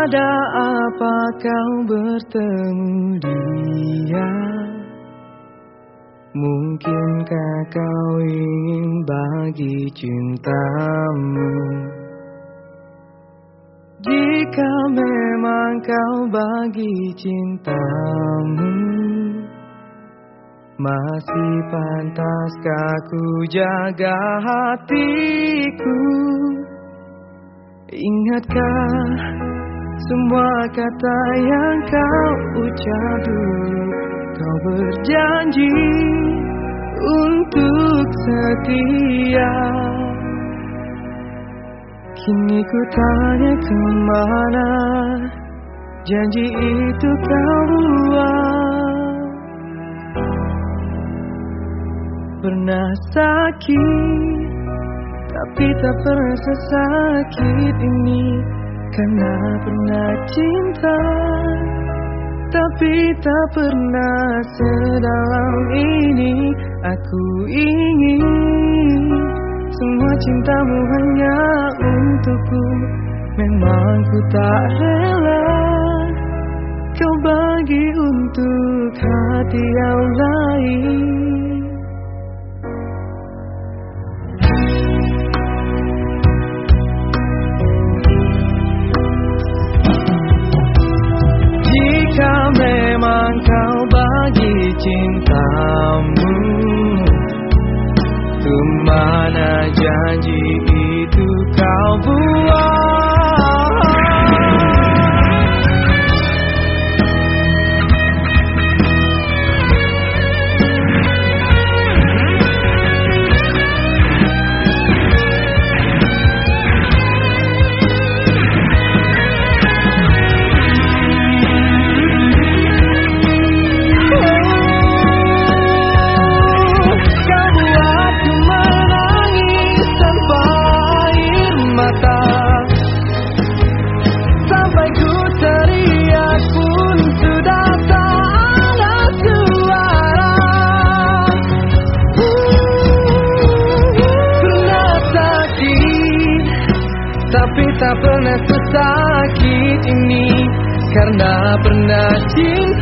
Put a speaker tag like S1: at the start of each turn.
S1: Ada apa kau bertemu dia? Mungkinkah kau ingin bagi cintamu? Jika memang kau bagi cintamu Masih pantaskah ku jaga hatiku? Ingatkah semua kata yang kau ucap dulu Kau berjanji untuk setia. Kini ku tanya ke mana Janji itu kau buat. Pernah sakit tapi tak pernah sesakit ini Karena pernah cinta Tapi tak pernah sedalam ini. Aku ingin Semua cintamu hanya untukku. Memang ku tak rela Kau bagi untuk hati yang lain cintamu. Ke mana janji itu kau buat Tapi tak pernah sesakit ini Karena pernah cinta